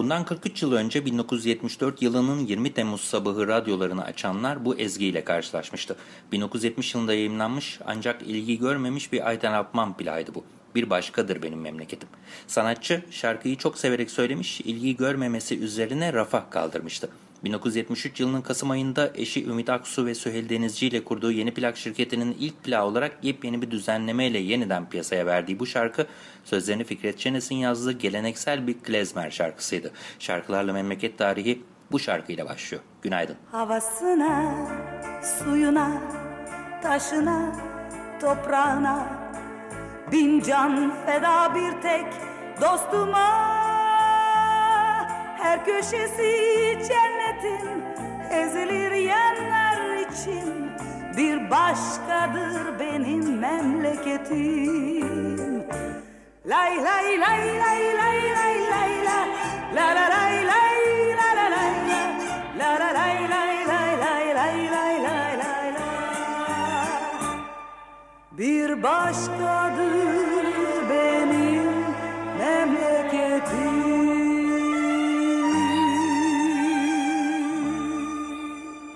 Bundan 43 yıl önce 1974 yılının 20 Temmuz sabahı radyolarını açanlar bu ezgiyle karşılaşmıştı. 1970 yılında yayınlanmış ancak ilgi görmemiş bir Ayten Alpman plağıydı bu. Bir başkadır benim memleketim. Sanatçı şarkıyı çok severek söylemiş, ilgi görmemesi üzerine rafa kaldırmıştı. 1973 yılının Kasım ayında eşi Ümit Aksu ve Süheyl Denizci ile kurduğu yeni plak şirketinin ilk plağı olarak yepyeni bir düzenlemeyle yeniden piyasaya verdiği bu şarkı sözlerini Fikret Çenes'in yazdığı geleneksel bir klezmer şarkısıydı. Şarkılarla memleket tarihi bu şarkıyla başlıyor. Günaydın. Havasına, suyuna, taşına, toprağına bin can feda bir tek dostuma her köşesi cennetin ezilir yerler için bir başkadır benim memleketim. Lay lay lay lay lay lay lay la la la lay lay la la lay la la lay lay lay lay lay lay lay lay la bir başkadır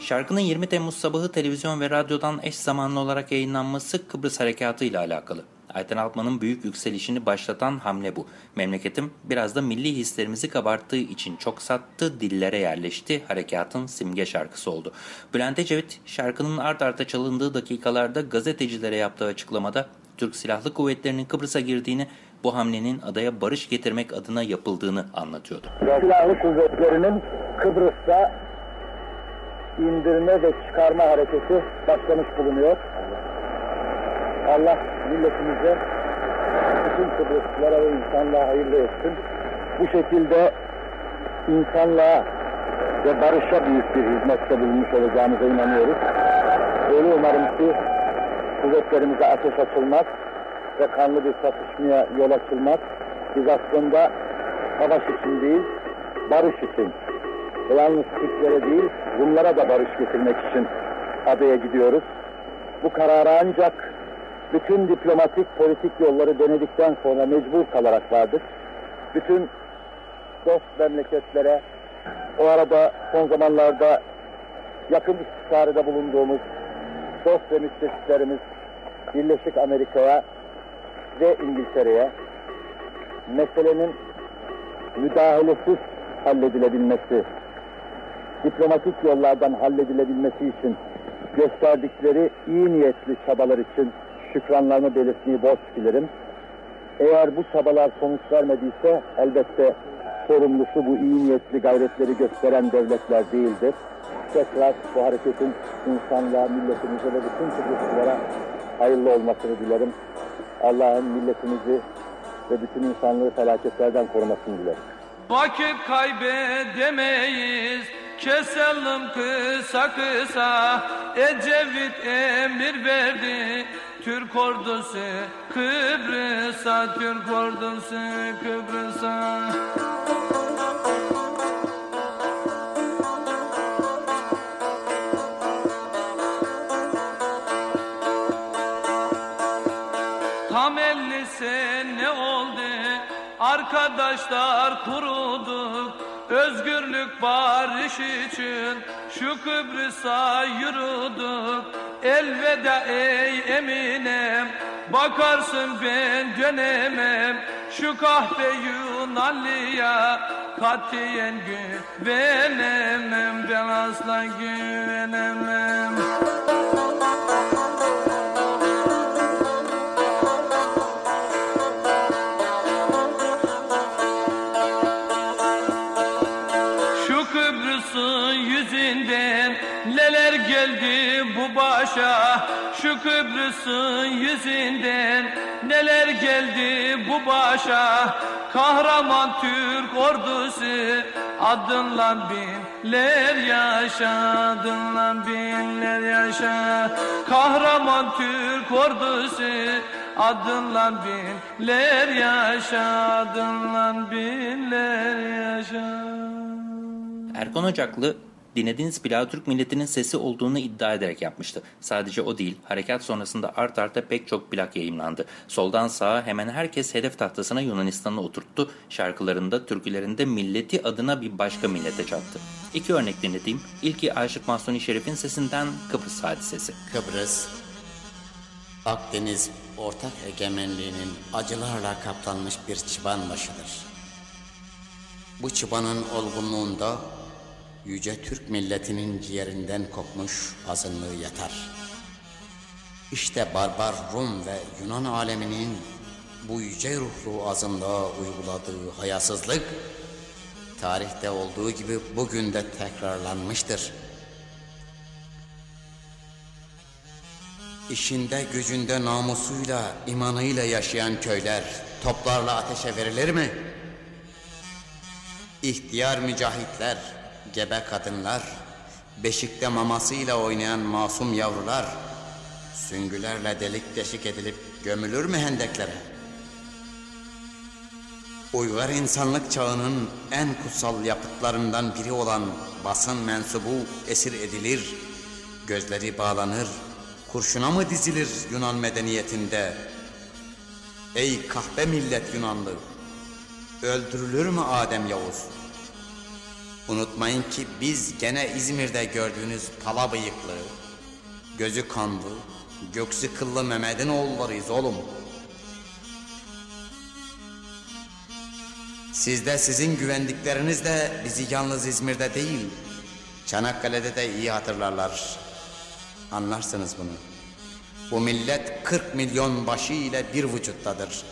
Şarkının 20 Temmuz sabahı televizyon ve radyodan eş zamanlı olarak yayınlanması Kıbrıs Harekatı ile alakalı. Ayten Altman'ın büyük yükselişini başlatan hamle bu. Memleketim biraz da milli hislerimizi kabarttığı için çok sattı, dillere yerleşti, harekatın simge şarkısı oldu. Bülent Ecevit şarkının art arda çalındığı dakikalarda gazetecilere yaptığı açıklamada Türk Silahlı Kuvvetleri'nin Kıbrıs'a girdiğini, bu hamlenin adaya barış getirmek adına yapıldığını anlatıyordu. Silahlı kuvvetlerinin Kıbrıs'ta indirme ve çıkarma hareketi başlamış bulunuyor. Allah milletimize, bütün Kıbrıslılara ve insanlığa hayırlı etsin. Bu şekilde insanlığa ve barışa büyük bir hizmette bulunmuş olacağımıza inanıyoruz. Öyle umarım ki kuvvetlerimize ateş açılmaz ve kanlı bir çatışmaya yol açılmaz. Biz aslında savaş için değil, barış için yalnız Türklere değil, Rumlara da barış getirmek için adaya gidiyoruz. Bu kararı ancak bütün diplomatik, politik yolları denedikten sonra mecbur kalarak vardır. Bütün dost memleketlere, o arada son zamanlarda yakın istişarede bulunduğumuz dost ve müttefiklerimiz Birleşik Amerika'ya ve İngiltere'ye meselenin müdahalesiz halledilebilmesi, diplomatik yollardan halledilebilmesi için gösterdikleri iyi niyetli çabalar için şükranlarımı belirtmeyi borç bilirim. Eğer bu çabalar sonuç vermediyse elbette sorumlusu bu iyi niyetli gayretleri gösteren devletler değildir. Tekrar bu hareketin insanlığa, milletimize ve bütün Kıbrıslılara hayırlı olmasını dilerim. Allah'ın milletimizi ve bütün insanlığı felaketlerden korumasını dilerim. Vakit kaybedemeyiz Keselim kısa kısa Ecevit emir verdi. Türk ordusu Kıbrıs'a Türk ordusu Kıbrıs'a. Tam elli sene oldu Arkadaşlar kuruduk Özgürlük barış için Şu Kıbrıs'a yürüdük. Elveda ey Eminem Bakarsın ben dönemem. Şu kahpe Yunanlıya Katiyen güvenemem. Ben asla güvenemem Kıbrıs'ın yüzünden neler geldi bu başa. Kahraman Türk ordusu adınla binler yaşa Adınla binler yaşa. Kahraman Türk ordusu adınla binler yaşa Adınla binler yaşa. Erkan Ocaklı dinlediğiniz plağı Türk milletinin sesi olduğunu iddia ederek yapmıştı. Sadece o değil, harekat sonrasında art arda pek çok plak yayınlandı. Soldan sağa hemen herkes hedef tahtasına Yunanistan'ı oturttu. Şarkılarında, türkülerinde milleti adına bir başka millete çattı. İki örnek dinlediğim, ilki Aşık Mahsuni Şerif'in sesinden Kıbrıs hadisesi. Kıbrıs, Akdeniz ortak egemenliğinin acılarla kaplanmış bir çıban başıdır. Bu çıbanın olgunluğunda yüce Türk milletinin ciğerinden kopmuş azınlığı yatar. İşte barbar Rum ve Yunan aleminin bu yüce ruhlu azınlığa uyguladığı hayasızlık, tarihte olduğu gibi bugün de tekrarlanmıştır. İşinde gücünde namusuyla, imanıyla yaşayan köyler toplarla ateşe verilir mi? İhtiyar mücahitler, gebe kadınlar, beşikte mamasıyla oynayan masum yavrular, süngülerle delik deşik edilip gömülür mü hendeklere? Uygar insanlık çağının en kutsal yapıtlarından biri olan basın mensubu esir edilir, gözleri bağlanır, kurşuna mı dizilir Yunan medeniyetinde? Ey kahpe millet Yunanlı, öldürülür mü Adem Yavuz? Unutmayın ki biz gene İzmir'de gördüğünüz pala bıyıklı, gözü kanlı, göksü kıllı Mehmet'in oğullarıyız oğlum. Siz de sizin güvendikleriniz de bizi yalnız İzmir'de değil, Çanakkale'de de iyi hatırlarlar. Anlarsınız bunu. Bu millet 40 milyon başı ile bir vücuttadır.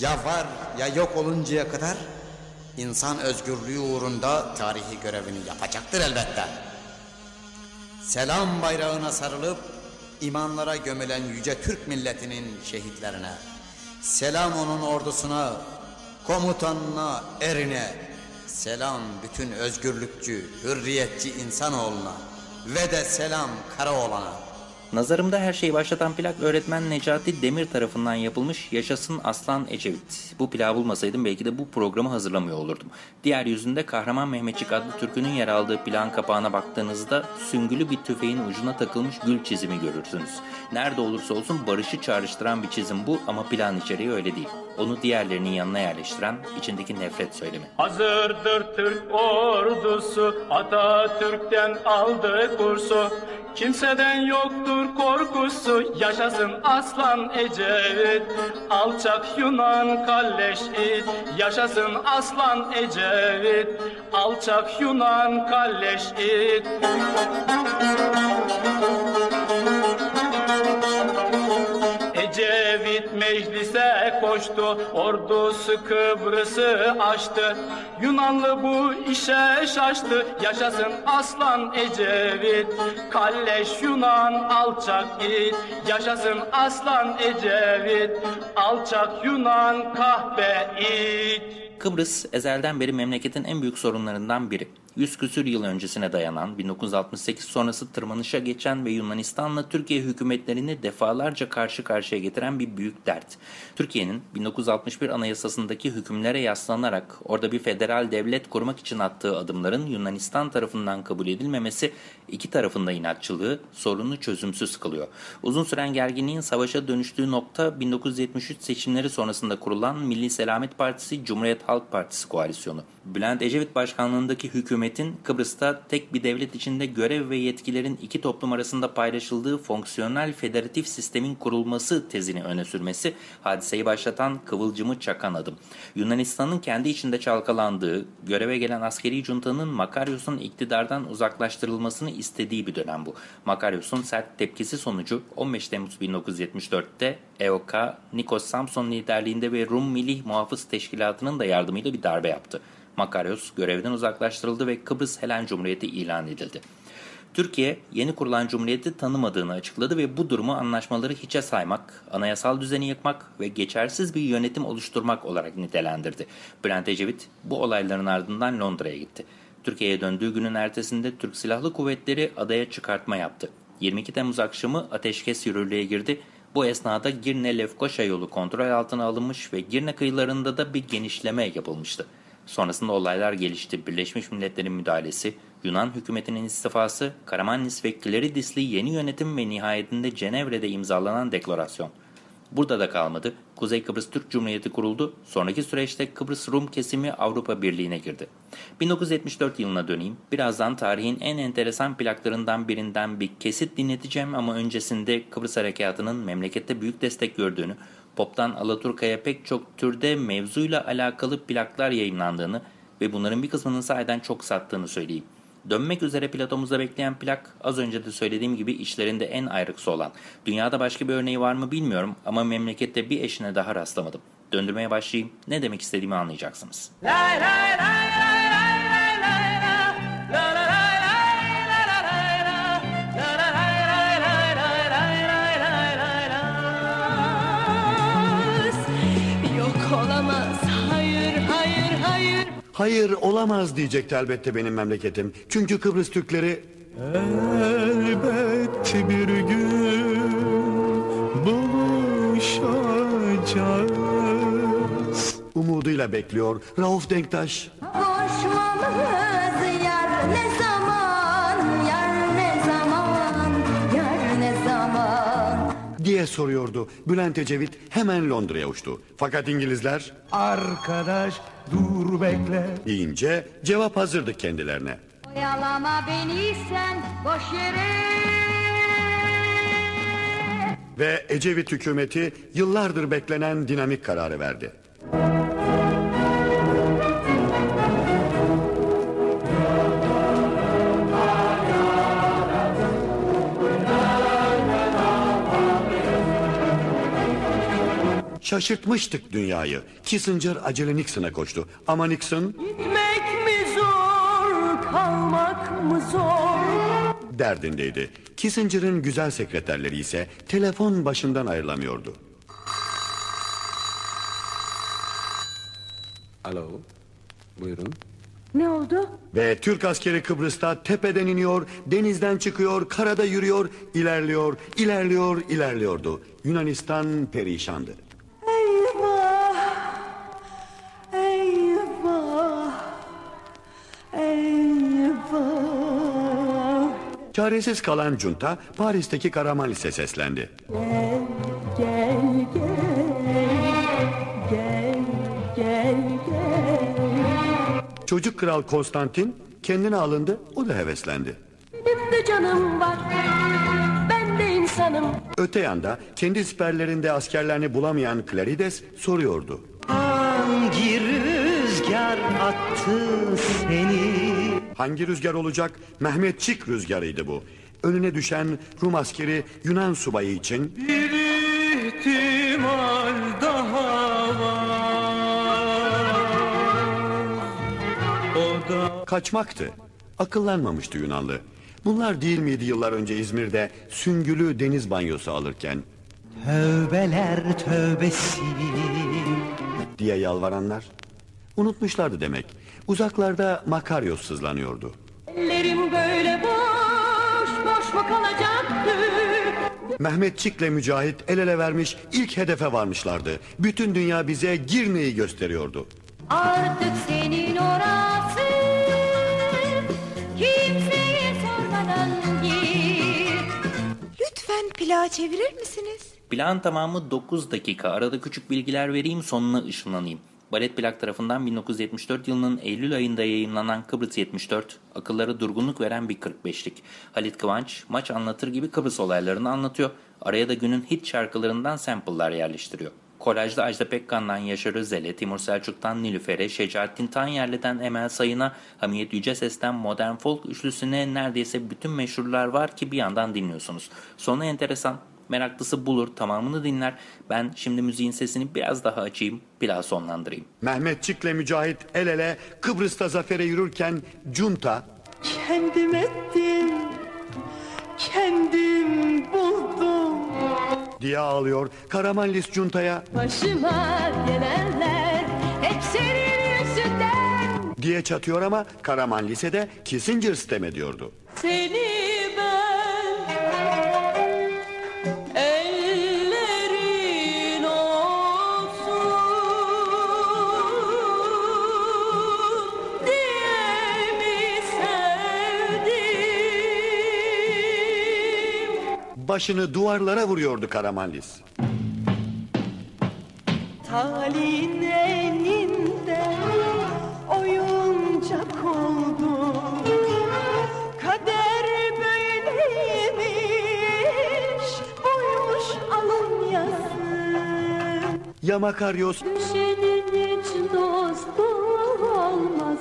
Ya var ya yok oluncaya kadar insan özgürlüğü uğrunda tarihi görevini yapacaktır elbette. Selam bayrağına sarılıp imanlara gömülen yüce Türk milletinin şehitlerine, selam onun ordusuna, komutanına, erine, selam bütün özgürlükçü, hürriyetçi insanoğluna ve de selam Karaoğlan'a. Nazarımda her şeyi başlatan plak öğretmen Necati Demir tarafından yapılmış Yaşasın Aslan Ecevit. Bu plağı bulmasaydım belki de bu programı hazırlamıyor olurdum. Diğer yüzünde Kahraman Mehmetçik adlı türkünün yer aldığı plağın kapağına baktığınızda süngülü bir tüfeğin ucuna takılmış gül çizimi görürsünüz. Nerede olursa olsun barışı çağrıştıran bir çizim bu ama plağın içeriği öyle değil. Onu diğerlerinin yanına yerleştiren içindeki nefret söylemi. Hazırdır Türk ordusu Atatürk'ten aldı kursu Kimseden yoktur korkusu Yaşasın aslan Ecevit. Alçak Yunan kalleş it Yaşasın aslan Ecevit. Alçak Yunan kalleş it. Ecevit koştu, ordusu Kıbrıs'ı açtı. Yunanlı bu işe şaştı, yaşasın aslan Ecevit. Kalleş Yunan alçak it, yaşasın aslan Ecevit. Alçak Yunan kahpe it. Kıbrıs ezelden beri memleketin en büyük sorunlarından biri. Yüz küsür yıl öncesine dayanan 1968 sonrası tırmanışa geçen ve Yunanistan'la Türkiye hükümetlerini defalarca karşı karşıya getiren bir büyük dert. Türkiye'nin 1961 anayasasındaki hükümlere yaslanarak orada bir federal devlet kurmak için attığı adımların Yunanistan tarafından kabul edilmemesi iki tarafında inatçılığı sorunu çözümsüz kılıyor. Uzun süren gerginliğin savaşa dönüştüğü nokta 1973 seçimleri sonrasında kurulan Milli Selamet Partisi Cumhuriyet Halk Partisi koalisyonu. Bülent Ecevit başkanlığındaki hükümetin Kıbrıs'ta tek bir devlet içinde görev ve yetkilerin iki toplum arasında paylaşıldığı fonksiyonel federatif sistemin kurulması tezini öne sürmesi hadiseyi başlatan kıvılcımı çakan adım. Yunanistan'ın kendi içinde çalkalandığı, göreve gelen askeri juntanın Makaryos'un iktidardan uzaklaştırılmasını istediği bir dönem bu. Makaryos'un sert tepkisi sonucu 15 Temmuz 1974'te EOK, Nikos Samson liderliğinde ve Rum Milli Muhafız Teşkilatı'nın da yardımıyla bir darbe yaptı. Makaryos görevden uzaklaştırıldı ve Kıbrıs Helen Cumhuriyeti ilan edildi. Türkiye yeni kurulan cumhuriyeti tanımadığını açıkladı ve bu durumu anlaşmaları hiçe saymak, anayasal düzeni yıkmak ve geçersiz bir yönetim oluşturmak olarak nitelendirdi. Bülent Ecevit bu olayların ardından Londra'ya gitti. Türkiye'ye döndüğü günün ertesinde Türk Silahlı Kuvvetleri adaya çıkartma yaptı. 22 Temmuz akşamı ateşkes yürürlüğe girdi. Bu esnada Girne-Lefkoşa yolu kontrol altına alınmış ve Girne kıyılarında da bir genişleme yapılmıştı. Sonrasında olaylar gelişti. Birleşmiş Milletler'in müdahalesi, Yunan hükümetinin istifası, Karamanlis ve Kileridisli yeni yönetim ve nihayetinde Cenevre'de imzalanan deklarasyon. Burada da kalmadı. Kuzey Kıbrıs Türk Cumhuriyeti kuruldu. Sonraki süreçte Kıbrıs Rum kesimi Avrupa Birliği'ne girdi. 1974 yılına döneyim. Birazdan tarihin en enteresan plaklarından birinden bir kesit dinleteceğim ama öncesinde Kıbrıs Harekatı'nın memlekette büyük destek gördüğünü, poptan Alaturka'ya pek çok türde mevzuyla alakalı plaklar yayınlandığını ve bunların bir kısmının sahiden çok sattığını söyleyeyim. Dönmek üzere platomuzda bekleyen plak az önce de söylediğim gibi işlerinde en ayrıksı olan. Dünyada başka bir örneği var mı bilmiyorum ama memlekette bir eşine daha rastlamadım. Döndürmeye başlayayım ne demek istediğimi anlayacaksınız. Lay lay lay lay hayır. Olamaz diyecekti elbette benim memleketim. Çünkü Kıbrıs Türkleri Elbet bir gün buluşacağız. umuduyla bekliyor. Rauf Denktaş Kavuşmamız yar ne zaman, yar ne zaman, yar ne zaman. diye soruyordu. Bülent Ecevit hemen Londra'ya uçtu. Fakat İngilizler Arkadaş dur bekle. deyince cevap hazırdı kendilerine. Oyalama beni sen boş yere. Ve Ecevit hükümeti yıllardır beklenen dinamik kararı verdi. Şaşırtmıştık dünyayı. Kissinger acele Nixon'a koştu. Ama Nixon Gitmek mi zor, kalmak mı zor? derdindeydi. Kissinger'ın güzel sekreterleri ise telefon başından ayrılamıyordu. Alo, buyurun. Ne oldu? Ve Türk askeri Kıbrıs'ta tepeden iniyor, denizden çıkıyor, karada yürüyor, ilerliyor, ilerliyor, ilerliyordu. Yunanistan perişandı. Çaresiz kalan junta Paris'teki Karamanlis'e seslendi. Gel, gel, gel, gel, gel. Çocuk kral Konstantin kendine alındı, o da heveslendi. Benim de canım var, ben de insanım. Öte yanda kendi siperlerinde askerlerini bulamayan Clarides soruyordu. Hangi rüzgar attı seni? Hangi rüzgar olacak? Mehmetçik rüzgarıydı bu. Önüne düşen Rum askeri Yunan subayı için Bir ihtimal daha var. O da kaçmaktı. Akıllanmamıştı Yunanlı. Bunlar değil miydi yıllar önce İzmir'de süngülü deniz banyosu alırken tövbeler tövbesi. diye yalvaranlar? Unutmuşlardı demek. Uzaklarda Makaryos sızlanıyordu. Ellerim böyle boş, boş mu kalacaktı? Mehmetçik'le Mücahit el ele vermiş ilk hedefe varmışlardı. Bütün dünya bize Girne'yi gösteriyordu. Artık senin orası. Kimseye sormadan gir. Lütfen plağı çevirir misiniz? Plan tamamı 9 dakika. Arada küçük bilgiler vereyim sonuna ışınlanayım. Balet Plak tarafından 1974 yılının Eylül ayında yayınlanan Kıbrıs 74, akıllara durgunluk veren bir 45'lik. Halit Kıvanç maç anlatır gibi Kıbrıs olaylarını anlatıyor. Araya da günün hit şarkılarından sample'lar yerleştiriyor. Kolajda Ajda Pekkan'dan Yaşar Özel'e, Timur Selçuk'tan Nilüfer'e, Şecaettin Tanyerli'den Emel Sayın'a, Hamiyet Yüce Ses'ten Modern Folk üçlüsüne neredeyse bütün meşhurlar var ki bir yandan dinliyorsunuz. Sonu enteresan. Meraklısı bulur, tamamını dinler. Ben şimdi müziğin sesini biraz daha açayım, biraz sonlandırayım. Mehmetçik'le Mücahit el ele Kıbrıs'ta zafere yürürken Junta Kendim ettim, kendim buldum diye ağlıyor Karamanlis Cunta'ya Başıma gelenler hep senin yüzünden diye çatıyor ama Karaman Lise'de Kissinger sitem ediyordu. Seni Başını duvarlara vuruyordu Karamanlis. Talin eninde oyuncak oldu. Kader böyleymiş Buymuş alın yazı Ya Makaryos? Düşenin hiç dostu olmaz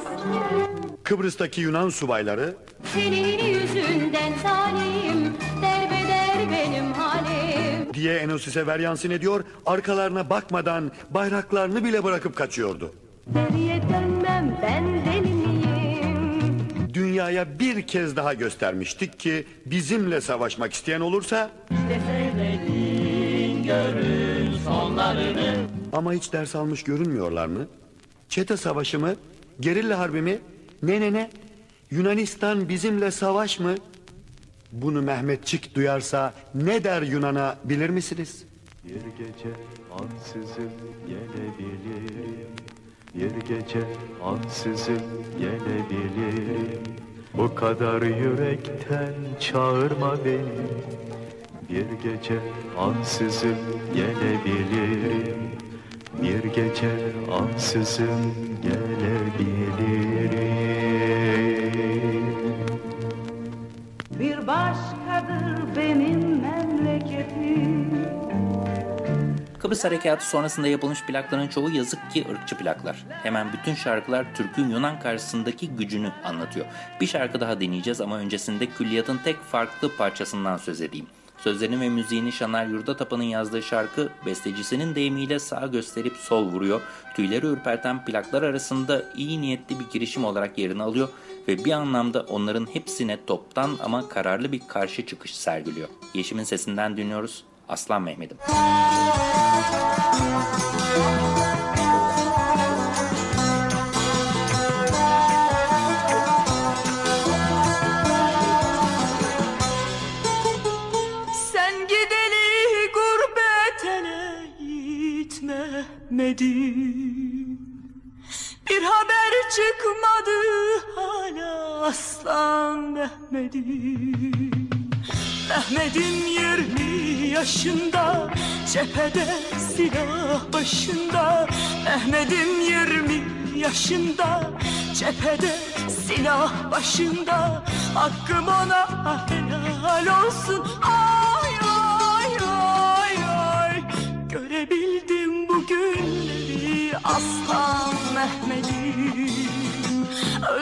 Kıbrıs'taki Yunan subayları? Senin yüzünden zalim diye Enosis'e veryansın ediyor, arkalarına bakmadan bayraklarını bile bırakıp kaçıyordu. Geriye dönmem ben deli miyim Dünyaya bir kez daha göstermiştik ki bizimle savaşmak isteyen olursa görün sonlarını ama hiç ders almış görünmüyorlar mı? Çete savaşı mı? Gerilla harbi mi? Ne ne ne? Yunanistan bizimle savaş mı? Bunu Mehmetçik duyarsa ne der Yunan'a bilir misiniz? Bir gece ansızın gelebilirim. Bir gece ansızın gelebilirim. Bu kadar yürekten çağırma beni. Bir gece ansızın gelebilirim. Bir gece ansızın gelebilirim Başkadır benim memleketim Kıbrıs Harekatı sonrasında yapılmış plakların çoğu yazık ki ırkçı plaklar. Hemen bütün şarkılar Türk'ün Yunan karşısındaki gücünü anlatıyor. Bir şarkı daha deneyeceğiz ama öncesinde külliyatın tek farklı parçasından söz edeyim. Sözlerini ve müziğini Şaner Yurdatapan'ın yazdığı şarkı bestecisinin deyimiyle sağ gösterip sol vuruyor. Tüyleri ürperten plaklar arasında iyi niyetli bir girişim olarak yerini alıyor ve bir anlamda onların hepsine toptan ama kararlı bir karşı çıkış sergiliyor. Yeşim'in sesinden dinliyoruz. Aslan Mehmet'im. Sen gideli gurbet ele gitmedin Bir haber çıkmadı hala aslan Mehmet'im. Mehmet'im yirmi yaşında Cephede silah başında. Mehmet'im yirmi yaşında Cephede silah başında. Hakkım ona helal olsun. Ay ay ay ay. Görebildim bugünleri Aslan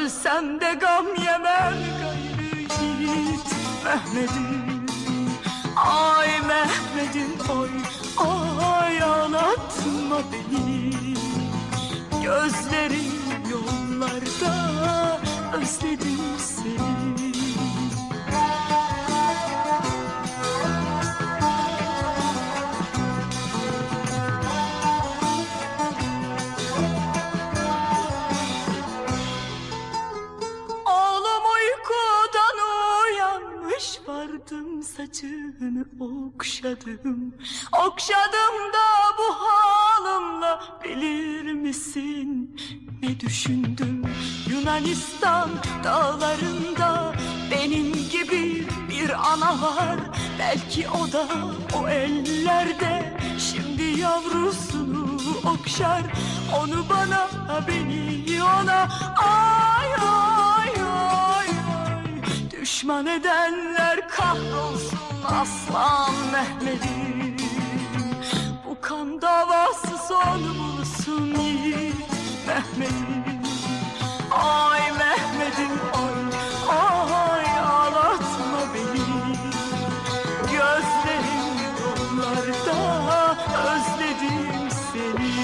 Ölsem de gam yemem gayrı yiğit Mehmet'im. Ay Mehmet'im oy Ay ağlatma beni. Gözlerim yollarda Özledim Okşadım da bu halımla bilir misin ne düşündüm? Yunanistan dağlarında benim gibi bir ana var. Belki o da o ellerde şimdi yavrusunu okşar. Onu bana beni ona ay ay ay ay. Düşman edenler kahrolsun aslan Mehmet'im kan davası son bulsun yiğit Mehmet'im Ay Mehmet'im ay ay ağlatma beni Gözlerim yollarda özledim seni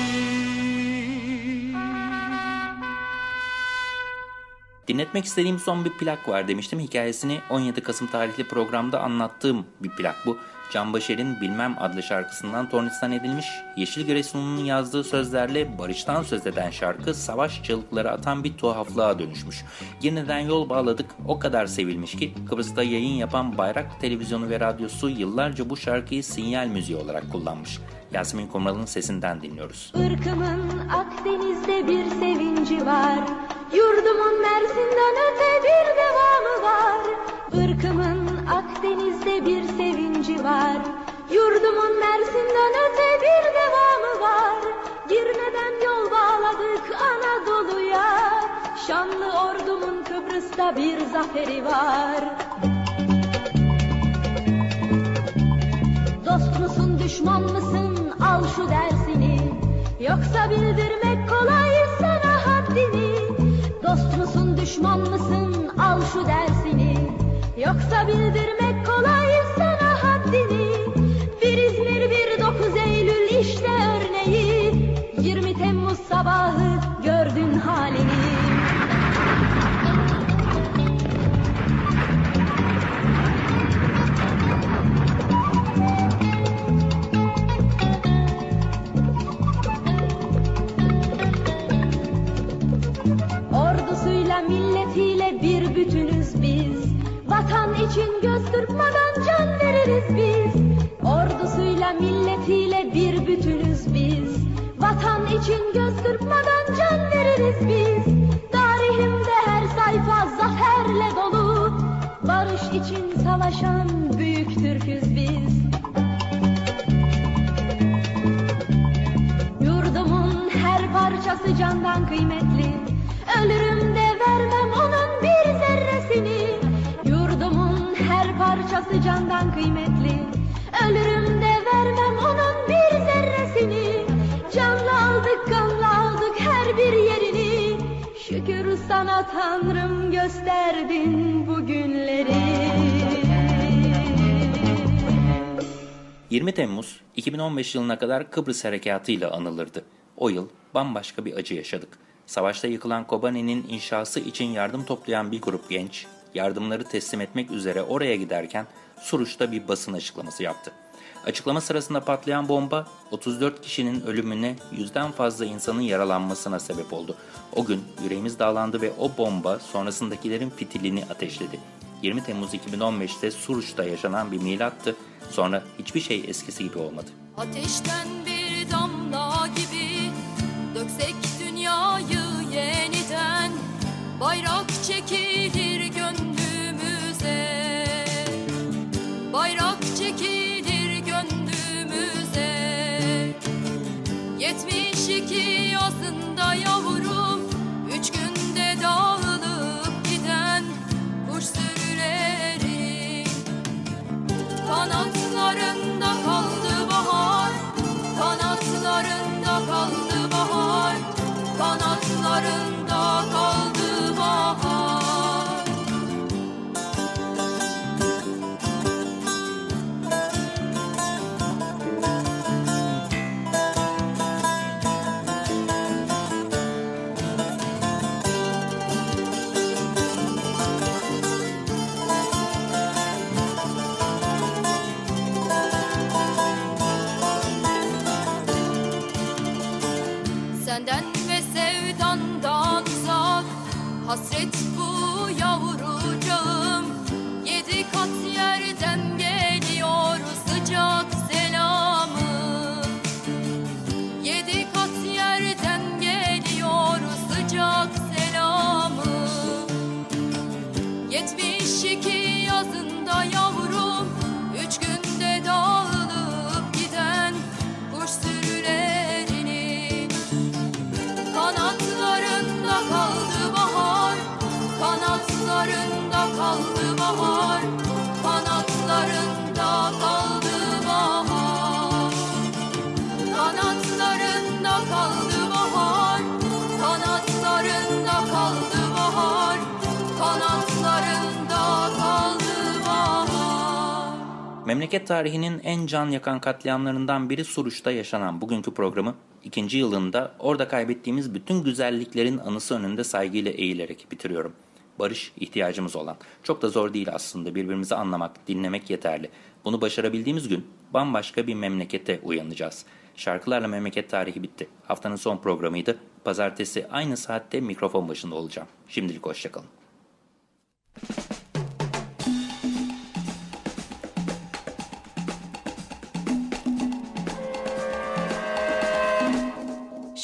Dinletmek istediğim son bir plak var demiştim. Hikayesini 17 Kasım tarihli programda anlattığım bir plak bu. Can Başer'in Bilmem adlı şarkısından tornistan edilmiş, Yeşil Giresun'un yazdığı sözlerle barıştan söz eden şarkı savaş çığlıkları atan bir tuhaflığa dönüşmüş. Yeniden yol bağladık o kadar sevilmiş ki Kıbrıs'ta yayın yapan Bayrak Televizyonu ve Radyosu yıllarca bu şarkıyı sinyal müziği olarak kullanmış. Yasemin Kumral'ın sesinden dinliyoruz. Irkımın Akdeniz'de bir sevinci var Yurdumun Mersin'den öte bir devamı var Irkımın Akdeniz'de bir sevinci var. Yurdumun Mersin'den öte bir devamı var. Girmeden yol bağladık Anadolu'ya. Şanlı ordumun Kıbrıs'ta bir zaferi var. Dost musun düşman mısın? Al şu dersini. Yoksa bildirmek kolay sana haddini. Dost musun düşman mısın? Al şu dersini. Yoksa bildirmek kolay sana haddini Bir İzmir bir 9 Eylül işte örneği. 20 Temmuz sabahı gördün halini Vatan için göz kırpmadan can veririz biz. Ordusuyla milletiyle bir bütünüz biz. Vatan için göz kırpmadan can veririz biz. Tarihimde her sayfa zaferle dolu. Barış için savaşan büyük Türküz biz. Yurdumun her parçası candan kıymetli. Ölürüm de vermem onun parçası candan kıymetli Ölürüm de vermem onun bir zerresini Canla aldık kanla aldık her bir yerini Şükür sana Tanrım gösterdin bu günleri 20 Temmuz 2015 yılına kadar Kıbrıs Harekatı ile anılırdı. O yıl bambaşka bir acı yaşadık. Savaşta yıkılan Kobani'nin inşası için yardım toplayan bir grup genç, yardımları teslim etmek üzere oraya giderken Suruç'ta bir basın açıklaması yaptı. Açıklama sırasında patlayan bomba 34 kişinin ölümüne yüzden fazla insanın yaralanmasına sebep oldu. O gün yüreğimiz dağlandı ve o bomba sonrasındakilerin fitilini ateşledi. 20 Temmuz 2015'te Suruç'ta yaşanan bir milattı. Sonra hiçbir şey eskisi gibi olmadı. Ateşten bir damla gibi döksek dünyayı yeniden Bayrak çekilir Memleket tarihinin en can yakan katliamlarından biri Suruç'ta yaşanan bugünkü programı ikinci yılında orada kaybettiğimiz bütün güzelliklerin anısı önünde saygıyla eğilerek bitiriyorum. Barış ihtiyacımız olan. Çok da zor değil aslında birbirimizi anlamak, dinlemek yeterli. Bunu başarabildiğimiz gün bambaşka bir memlekete uyanacağız. Şarkılarla memleket tarihi bitti. Haftanın son programıydı. Pazartesi aynı saatte mikrofon başında olacağım. Şimdilik hoşçakalın.